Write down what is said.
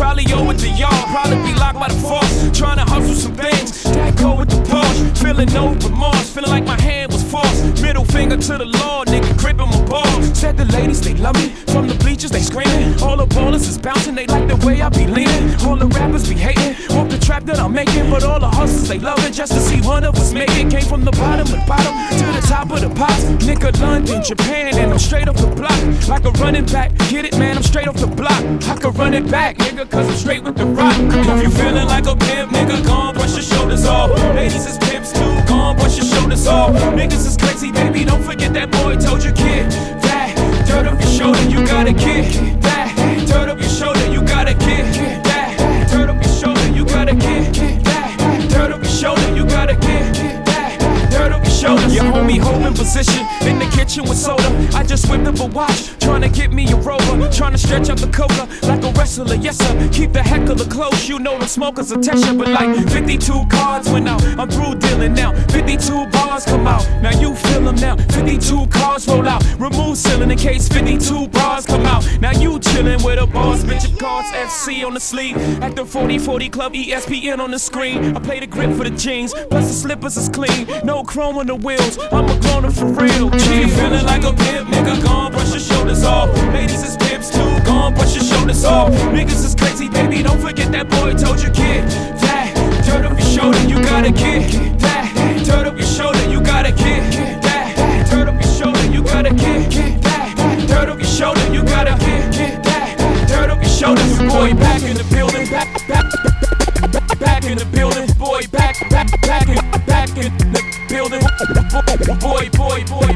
Probably owe it to y'all. Probably be locked by the force. Trying to hustle some things. That go with the Porsche. Feeling no remorse. Feeling like my hand was forced. Middle finger to the law, nigga. Gripping my balls. Said the ladies, they love me. From the bleachers, they screaming. All the ballers is bouncing. They like the way I be leaning. All the rappers be hating. I'm making. But all the hustlers, they love it. Just to see one of us make it. Came from the bottom of the bottom to the top of the pops. Nigga, London, Japan, and I'm straight off the block. Like a running back. Get it, man? I'm straight off the block. I could run it back, nigga, cause I'm straight with the rock. If you feeling like a pimp, nigga, gon' brush your shoulders off. Ladies is pimps too, gon' brush your shoulders off. Niggas is crazy, baby, don't forget that boy your homie holding position in the kitchen with soda. I just whipped up a watch, trying to get me a rover. Trying to stretch out the cola like a wrestler, yes sir. Keep the heckler close, you know the smokers test. But like 52 cards went out, I'm through dealing now. 52 bars come out, now you feel them now. 52 cards roll out, remove ceiling in case 52 bars chillin' with a boss, bitch, of cards FC on the sleeve. At the 4040 Club, ESPN on the screen. I play the grip for the jeans, plus the slippers is clean. No chrome on the wheels, I'm a grown for real. She feeling like a pimp, nigga, gon' brush your shoulders off. Ladies is pimps too, gon' brush your shoulders off. Niggas is crazy, baby, don't forget that boy told you, boy back in the building, back, back, back, in the building, boy back, back, back, back in the building, boy, boy, boy.